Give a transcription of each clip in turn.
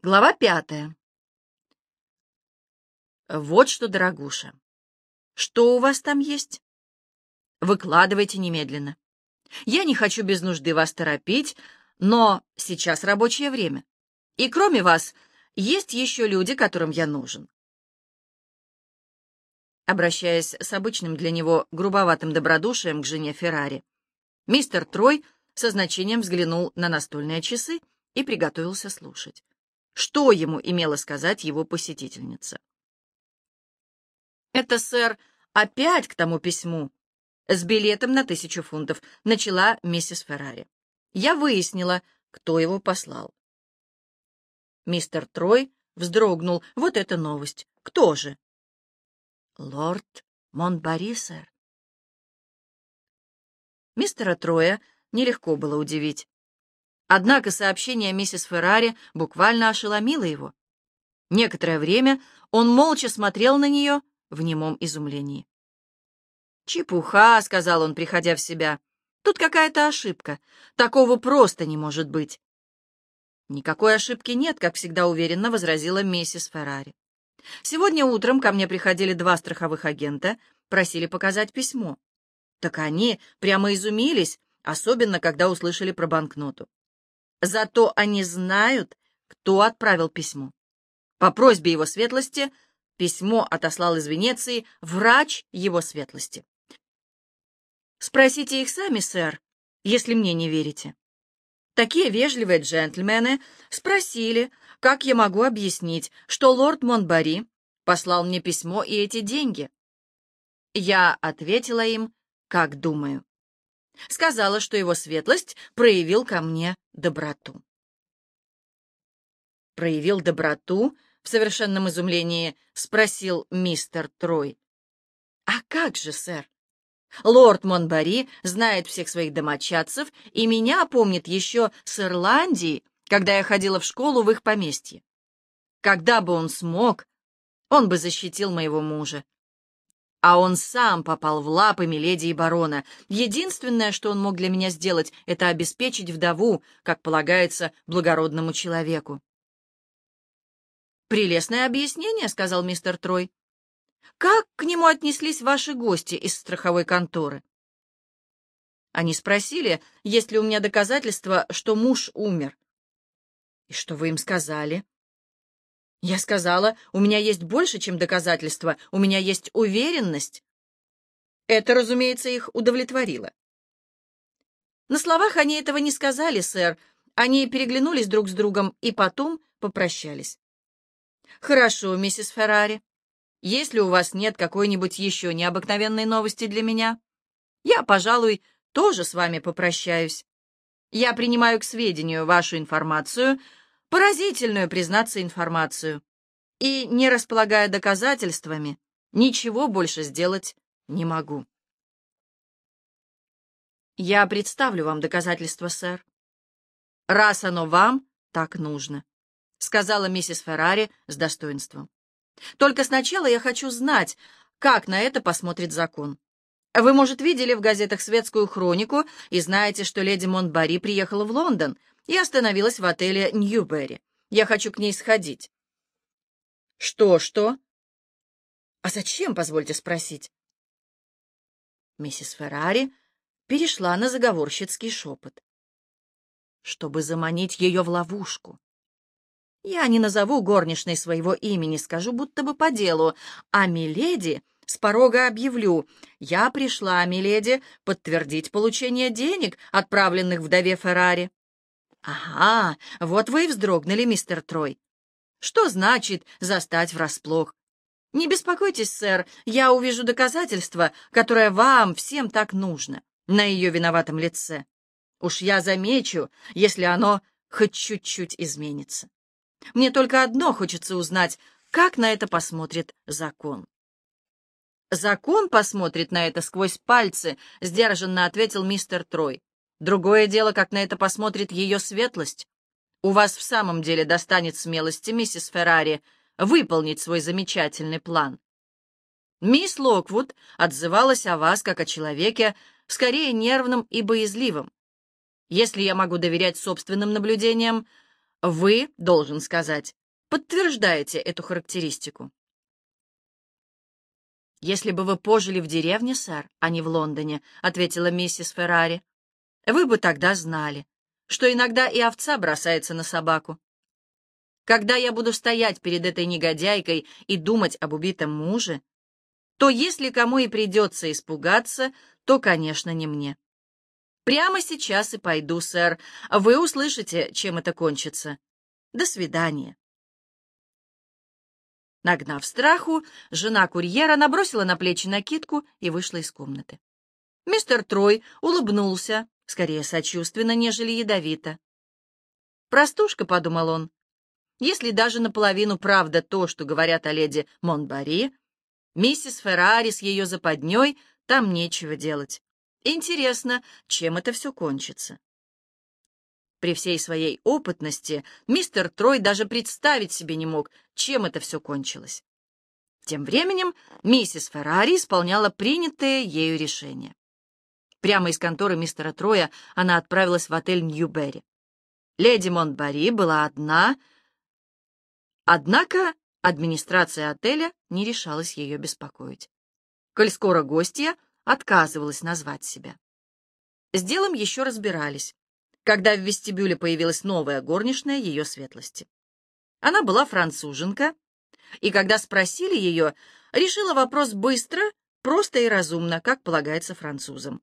Глава пятая. Вот что, дорогуша. Что у вас там есть? Выкладывайте немедленно. Я не хочу без нужды вас торопить, но сейчас рабочее время. И кроме вас, есть еще люди, которым я нужен. Обращаясь с обычным для него грубоватым добродушием к жене Феррари, мистер Трой со значением взглянул на настольные часы и приготовился слушать что ему имела сказать его посетительница. «Это, сэр, опять к тому письму с билетом на тысячу фунтов», — начала миссис Феррари. «Я выяснила, кто его послал». Мистер Трой вздрогнул. «Вот эта новость. Кто же?» «Лорд Монбари, сэр». Мистера Троя нелегко было удивить. Однако сообщение миссис Феррари буквально ошеломило его. Некоторое время он молча смотрел на нее в немом изумлении. «Чепуха», — сказал он, приходя в себя. «Тут какая-то ошибка. Такого просто не может быть». «Никакой ошибки нет», — как всегда уверенно возразила миссис Феррари. «Сегодня утром ко мне приходили два страховых агента, просили показать письмо. Так они прямо изумились, особенно когда услышали про банкноту. Зато они знают, кто отправил письмо. По просьбе его светлости письмо отослал из Венеции врач его светлости. Спросите их сами, сэр, если мне не верите. Такие вежливые джентльмены спросили, как я могу объяснить, что лорд Монбари послал мне письмо и эти деньги. Я ответила им, как думаю. Сказала, что его светлость проявил ко мне доброту. «Проявил доброту?» — в совершенном изумлении спросил мистер Трой. «А как же, сэр? Лорд Монбари знает всех своих домочадцев и меня помнит еще с Ирландии, когда я ходила в школу в их поместье. Когда бы он смог, он бы защитил моего мужа. А он сам попал в лапы Миледи и барона. Единственное, что он мог для меня сделать, это обеспечить вдову, как полагается благородному человеку. «Прелестное объяснение», — сказал мистер Трой. «Как к нему отнеслись ваши гости из страховой конторы?» Они спросили, есть ли у меня доказательства, что муж умер. «И что вы им сказали?» Я сказала, у меня есть больше, чем доказательства, у меня есть уверенность. Это, разумеется, их удовлетворило. На словах они этого не сказали, сэр. Они переглянулись друг с другом и потом попрощались. «Хорошо, миссис Феррари. Если у вас нет какой-нибудь еще необыкновенной новости для меня, я, пожалуй, тоже с вами попрощаюсь. Я принимаю к сведению вашу информацию, Поразительную, признаться, информацию. И, не располагая доказательствами, ничего больше сделать не могу. Я представлю вам доказательства, сэр. Раз оно вам так нужно, — сказала миссис Феррари с достоинством. Только сначала я хочу знать, как на это посмотрит закон. Вы, может, видели в газетах светскую хронику и знаете, что леди Монтбари приехала в Лондон и остановилась в отеле Ньюберри. Я хочу к ней сходить. Что, что? А зачем, позвольте спросить? Миссис Феррари перешла на заговорщицкий шепот. Чтобы заманить ее в ловушку. Я не назову горничной своего имени, скажу будто бы по делу, а миледи с порога объявлю. Я пришла, миледи, подтвердить получение денег, отправленных вдове Феррари. «Ага, вот вы и вздрогнули, мистер Трой. Что значит застать врасплох? Не беспокойтесь, сэр, я увижу доказательство, которое вам всем так нужно, на ее виноватом лице. Уж я замечу, если оно хоть чуть-чуть изменится. Мне только одно хочется узнать, как на это посмотрит закон. «Закон посмотрит на это сквозь пальцы», — сдержанно ответил мистер Трой. Другое дело, как на это посмотрит ее светлость. У вас в самом деле достанет смелости, миссис Феррари, выполнить свой замечательный план. Мисс Локвуд отзывалась о вас как о человеке, скорее нервном и боязливом. Если я могу доверять собственным наблюдениям, вы, должен сказать, подтверждаете эту характеристику. «Если бы вы пожили в деревне, сэр, а не в Лондоне», — ответила миссис Феррари, — «вы бы тогда знали, что иногда и овца бросается на собаку. Когда я буду стоять перед этой негодяйкой и думать об убитом муже, то если кому и придется испугаться, то, конечно, не мне. Прямо сейчас и пойду, сэр. Вы услышите, чем это кончится. До свидания. Нагнав страху, жена курьера набросила на плечи накидку и вышла из комнаты. Мистер Трой улыбнулся, скорее сочувственно, нежели ядовито. «Простушка», — подумал он, — «если даже наполовину правда то, что говорят о леди Монбари, миссис Феррари с ее западней, там нечего делать. Интересно, чем это все кончится?» При всей своей опытности мистер Трой даже представить себе не мог, чем это все кончилось. Тем временем миссис Феррари исполняла принятое ею решение. Прямо из конторы мистера Троя она отправилась в отель Ньюберри. Леди Монтбари была одна, однако администрация отеля не решалась ее беспокоить. Коль скоро гостья отказывалась назвать себя. С делом еще разбирались когда в вестибюле появилась новая горничная ее светлости. Она была француженка, и когда спросили ее, решила вопрос быстро, просто и разумно, как полагается французам.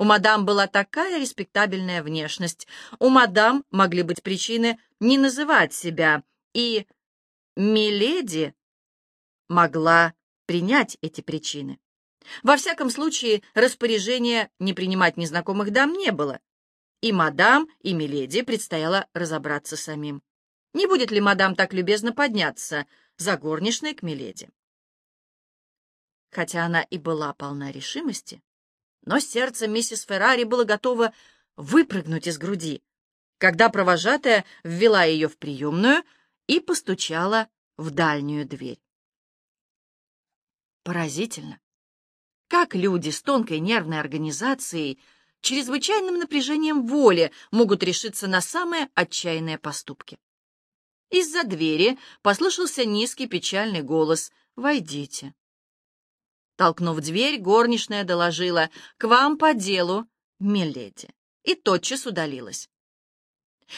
У мадам была такая респектабельная внешность, у мадам могли быть причины не называть себя, и «миледи» могла принять эти причины. Во всяком случае, распоряжения не принимать незнакомых дам не было, и мадам, и миледи предстояло разобраться самим. Не будет ли мадам так любезно подняться за горничной к миледи? Хотя она и была полна решимости, но сердце миссис Феррари было готово выпрыгнуть из груди, когда провожатая ввела ее в приемную и постучала в дальнюю дверь. Поразительно, как люди с тонкой нервной организацией чрезвычайным напряжением воли могут решиться на самые отчаянные поступки. Из-за двери послышался низкий печальный голос «Войдите». Толкнув дверь, горничная доложила «К вам по делу, миледи», и тотчас удалилась.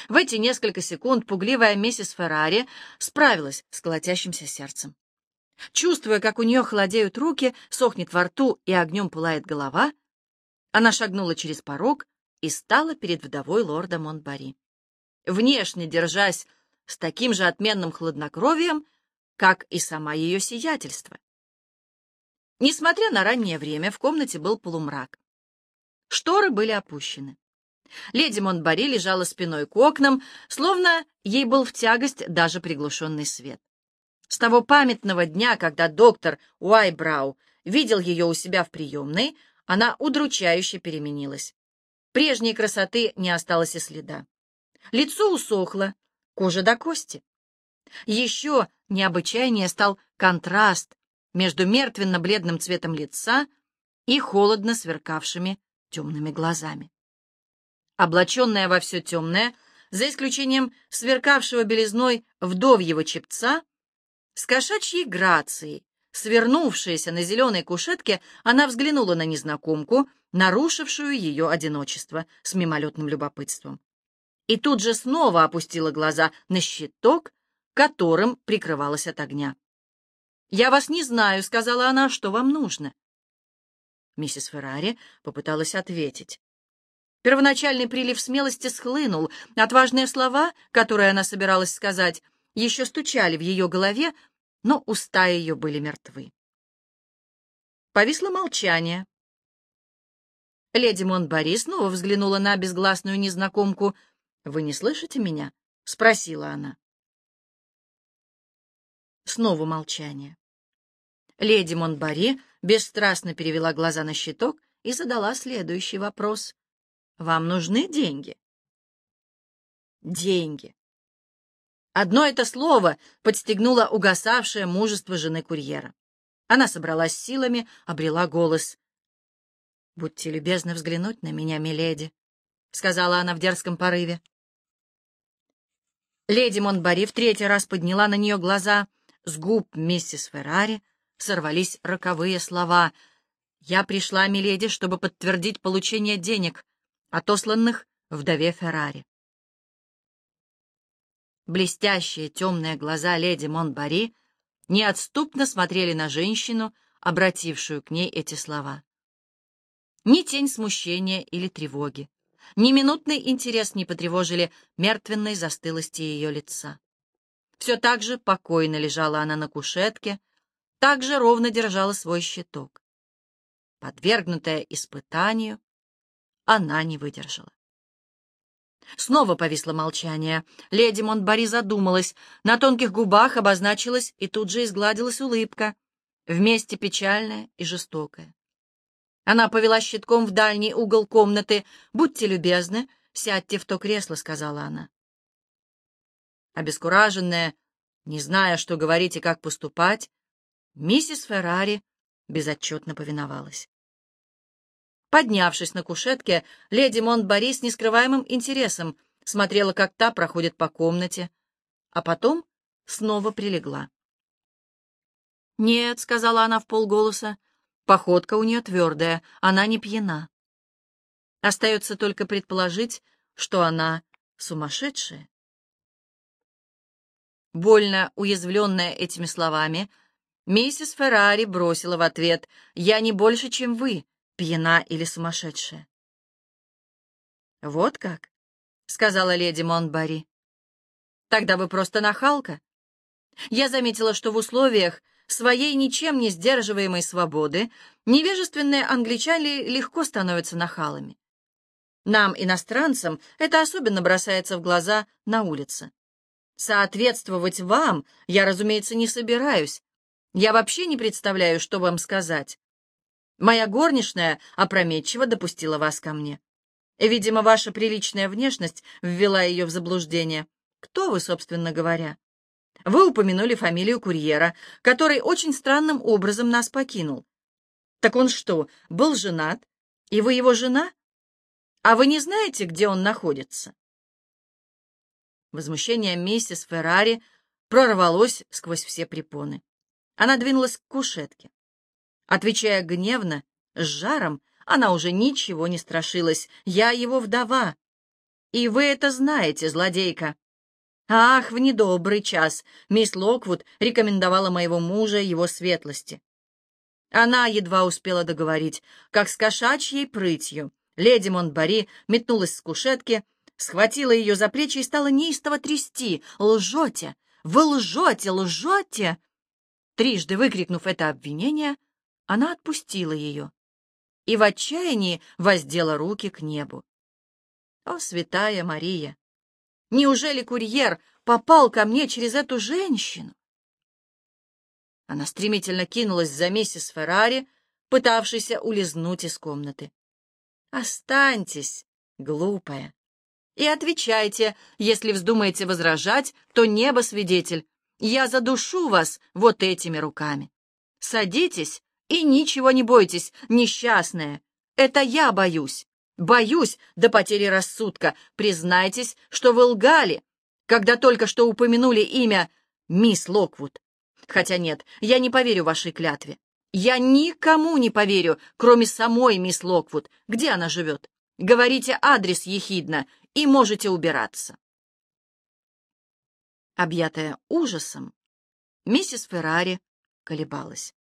В эти несколько секунд пугливая миссис Феррари справилась с колотящимся сердцем. Чувствуя, как у нее холодеют руки, сохнет во рту и огнем пылает голова, она шагнула через порог и стала перед вдовой лорда Монтбари. Внешне держась с таким же отменным хладнокровием, как и сама ее сиятельство. Несмотря на раннее время, в комнате был полумрак. Шторы были опущены. Леди Монтбари лежала спиной к окнам, словно ей был в тягость даже приглушенный свет. С того памятного дня, когда доктор Уайбрау видел ее у себя в приемной, она удручающе переменилась. Прежней красоты не осталось и следа. Лицо усохло, кожа до кости. Еще необычайнее стал контраст между мертвенно-бледным цветом лица и холодно сверкавшими темными глазами. Облаченная во все темное, за исключением сверкавшего белизной вдовьего чепца, с кошачьей грацией Свернувшаяся на зеленой кушетке, она взглянула на незнакомку, нарушившую ее одиночество с мимолетным любопытством. И тут же снова опустила глаза на щиток, которым прикрывалась от огня. «Я вас не знаю», — сказала она, — «что вам нужно?» Миссис Феррари попыталась ответить. Первоначальный прилив смелости схлынул, отважные слова, которые она собиралась сказать, еще стучали в ее голове, но уста ее были мертвы. Повисло молчание. Леди Монтбари снова взглянула на безгласную незнакомку. «Вы не слышите меня?» — спросила она. Снова молчание. Леди Монтбари бесстрастно перевела глаза на щиток и задала следующий вопрос. «Вам нужны деньги?» «Деньги. Одно это слово подстегнуло угасавшее мужество жены курьера. Она собралась силами, обрела голос. «Будьте любезны взглянуть на меня, миледи», — сказала она в дерзком порыве. Леди Монбари в третий раз подняла на нее глаза. С губ миссис Феррари сорвались роковые слова. «Я пришла, миледи, чтобы подтвердить получение денег, отосланных вдове Феррари». Блестящие темные глаза леди Монбари неотступно смотрели на женщину, обратившую к ней эти слова. Ни тень смущения или тревоги, ни минутный интерес не потревожили мертвенной застылости ее лица. Все так же покойно лежала она на кушетке, так же ровно держала свой щиток. Подвергнутая испытанию, она не выдержала. Снова повисло молчание. Леди Монтбари задумалась. На тонких губах обозначилась и тут же изгладилась улыбка, вместе печальная и жестокая. Она повела щитком в дальний угол комнаты. «Будьте любезны, сядьте в то кресло», — сказала она. Обескураженная, не зная, что говорить и как поступать, миссис Феррари безотчетно повиновалась. Поднявшись на кушетке, леди Монт-Бари с нескрываемым интересом смотрела, как та проходит по комнате, а потом снова прилегла. «Нет», — сказала она в полголоса, Походка у нее твердая, она не пьяна. Остается только предположить, что она сумасшедшая. Больно уязвленная этими словами, миссис Феррари бросила в ответ «Я не больше, чем вы, пьяна или сумасшедшая». «Вот как?» — сказала леди Монтбари. «Тогда вы просто нахалка. Я заметила, что в условиях, своей ничем не сдерживаемой свободы невежественные англичане легко становятся нахалами. Нам, иностранцам, это особенно бросается в глаза на улице. Соответствовать вам я, разумеется, не собираюсь. Я вообще не представляю, что вам сказать. Моя горничная опрометчиво допустила вас ко мне. Видимо, ваша приличная внешность ввела ее в заблуждение. Кто вы, собственно говоря? Вы упомянули фамилию курьера, который очень странным образом нас покинул. Так он что, был женат? И вы его жена? А вы не знаете, где он находится?» Возмущение миссис Феррари прорвалось сквозь все препоны. Она двинулась к кушетке. Отвечая гневно, с жаром, она уже ничего не страшилась. «Я его вдова. И вы это знаете, злодейка. Ах, в недобрый час мисс Локвуд рекомендовала моего мужа его светлости. Она едва успела договорить, как с кошачьей прытью. Леди Монтбари метнулась с кушетки, схватила ее за плечи и стала неистово трясти. «Лжете! Вы лжете! Лжете!» Трижды выкрикнув это обвинение, она отпустила ее и в отчаянии воздела руки к небу. «О, святая Мария! Неужели курьер попал ко мне через эту женщину? Она стремительно кинулась за миссис Феррари, пытавшейся улизнуть из комнаты. «Останьтесь, глупая, и отвечайте, если вздумаете возражать, то небо свидетель. Я задушу вас вот этими руками. Садитесь и ничего не бойтесь, несчастная. Это я боюсь. Боюсь до потери рассудка. Признайтесь, что вы лгали, когда только что упомянули имя мисс Локвуд. Хотя нет, я не поверю вашей клятве. Я никому не поверю, кроме самой мисс Локвуд. Где она живет? Говорите адрес ехидно, и можете убираться. Объятая ужасом, миссис Феррари колебалась.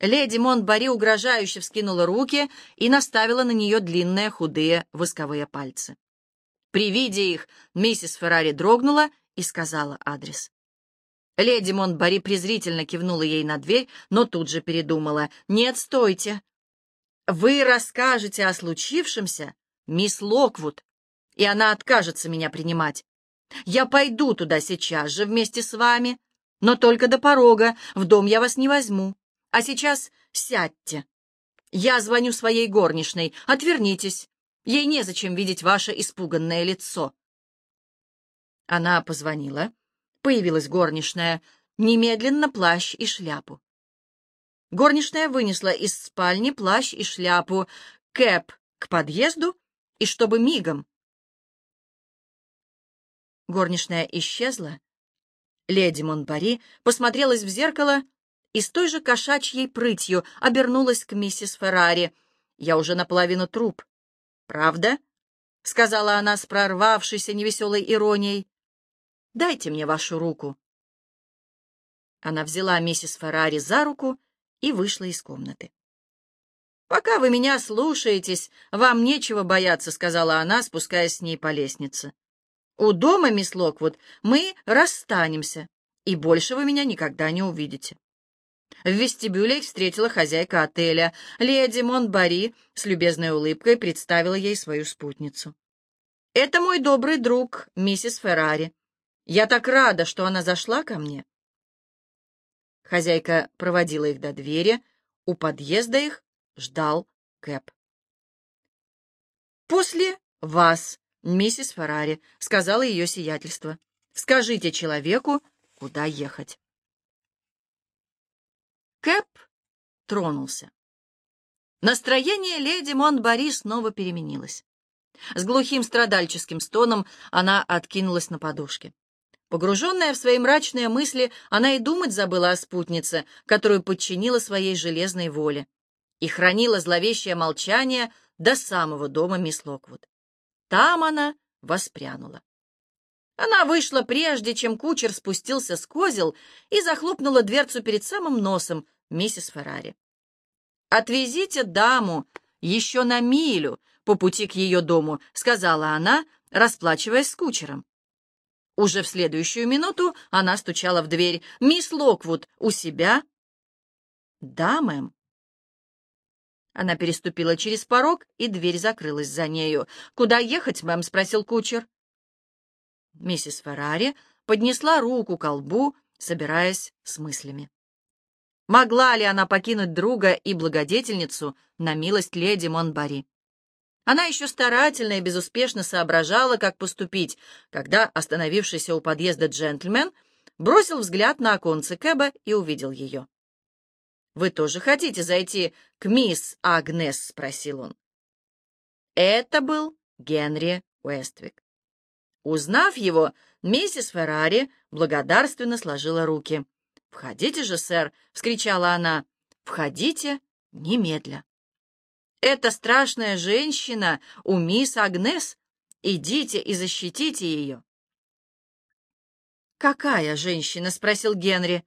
Леди Монтбари угрожающе вскинула руки и наставила на нее длинные худые восковые пальцы. При виде их миссис Феррари дрогнула и сказала адрес. Леди Монтбари презрительно кивнула ей на дверь, но тут же передумала. «Нет, стойте! Вы расскажете о случившемся, мисс Локвуд, и она откажется меня принимать. Я пойду туда сейчас же вместе с вами, но только до порога, в дом я вас не возьму. А сейчас сядьте. Я звоню своей горничной. Отвернитесь. Ей незачем видеть ваше испуганное лицо. Она позвонила. Появилась горничная. Немедленно плащ и шляпу. Горничная вынесла из спальни плащ и шляпу, кэп к подъезду, и чтобы мигом Горничная исчезла. Леди Монбари посмотрелась в зеркало и с той же кошачьей прытью обернулась к миссис Феррари. «Я уже наполовину труп». «Правда?» — сказала она с прорвавшейся невеселой иронией. «Дайте мне вашу руку». Она взяла миссис Феррари за руку и вышла из комнаты. «Пока вы меня слушаетесь, вам нечего бояться», — сказала она, спускаясь с ней по лестнице. «У дома, мисс Локвуд, мы расстанемся, и больше вы меня никогда не увидите». В вестибюле их встретила хозяйка отеля. Леди Монбари с любезной улыбкой представила ей свою спутницу. «Это мой добрый друг, миссис Феррари. Я так рада, что она зашла ко мне». Хозяйка проводила их до двери. У подъезда их ждал Кэп. «После вас, миссис Феррари», — сказала ее сиятельство. «Скажите человеку, куда ехать». Кэп тронулся. Настроение леди Монбари снова переменилось. С глухим страдальческим стоном она откинулась на подушке. Погруженная в свои мрачные мысли, она и думать забыла о спутнице, которую подчинила своей железной воле и хранила зловещее молчание до самого дома мисс Локвуд. Там она воспрянула. Она вышла прежде, чем кучер спустился с козел и захлопнула дверцу перед самым носом миссис Феррари. «Отвезите даму еще на милю по пути к ее дому», — сказала она, расплачиваясь с кучером. Уже в следующую минуту она стучала в дверь. «Мисс Локвуд у себя?» «Да, мэм». Она переступила через порог, и дверь закрылась за нею. «Куда ехать, мэм?» — спросил кучер. Миссис Феррари поднесла руку к лбу, собираясь с мыслями. Могла ли она покинуть друга и благодетельницу на милость леди Монбари? Она еще старательно и безуспешно соображала, как поступить, когда остановившийся у подъезда джентльмен бросил взгляд на оконце Кэба и увидел ее. «Вы тоже хотите зайти к мисс Агнес?» — спросил он. Это был Генри Уэствик. Узнав его, миссис Феррари благодарственно сложила руки. «Входите же, сэр!» — вскричала она. «Входите немедля!» «Это страшная женщина у мисс Агнес! Идите и защитите ее!» «Какая женщина?» — спросил Генри.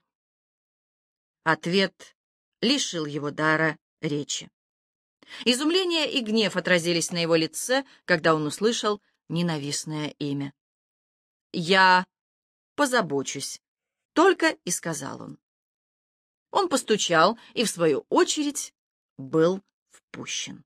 Ответ лишил его дара речи. Изумление и гнев отразились на его лице, когда он услышал ненавистное имя. «Я позабочусь», — только и сказал он. Он постучал и, в свою очередь, был впущен.